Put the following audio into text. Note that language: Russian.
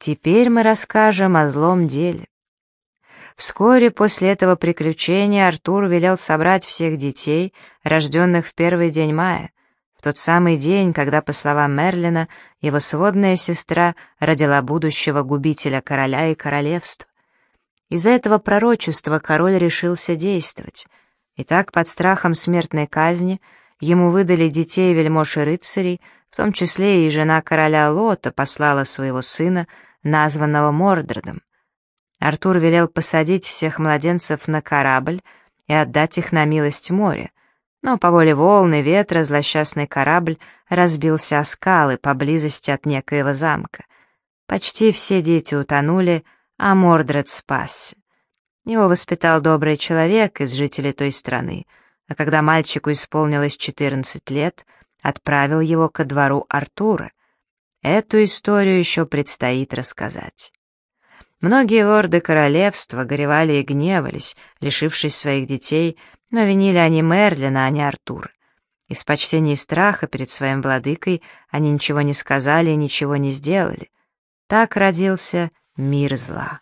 Теперь мы расскажем о злом деле. Вскоре после этого приключения Артур велел собрать всех детей, рожденных в первый день мая, в тот самый день, когда, по словам Мерлина, его сводная сестра родила будущего губителя короля и королевства. Из-за этого пророчества король решился действовать. И так, под страхом смертной казни, ему выдали детей вельмож и рыцарей, в том числе и жена короля Лота послала своего сына, названного Мордредом. Артур велел посадить всех младенцев на корабль и отдать их на милость моря, но по воле волны ветра злосчастный корабль разбился о скалы поблизости от некоего замка. Почти все дети утонули, а Мордред спасся. Его воспитал добрый человек из жителей той страны, а когда мальчику исполнилось 14 лет, отправил его ко двору Артура. Эту историю еще предстоит рассказать. Многие лорды королевства горевали и гневались, лишившись своих детей, но винили они Мерлина, а не Артура. Из почтения и страха перед своим владыкой они ничего не сказали и ничего не сделали. Так родился мир зла.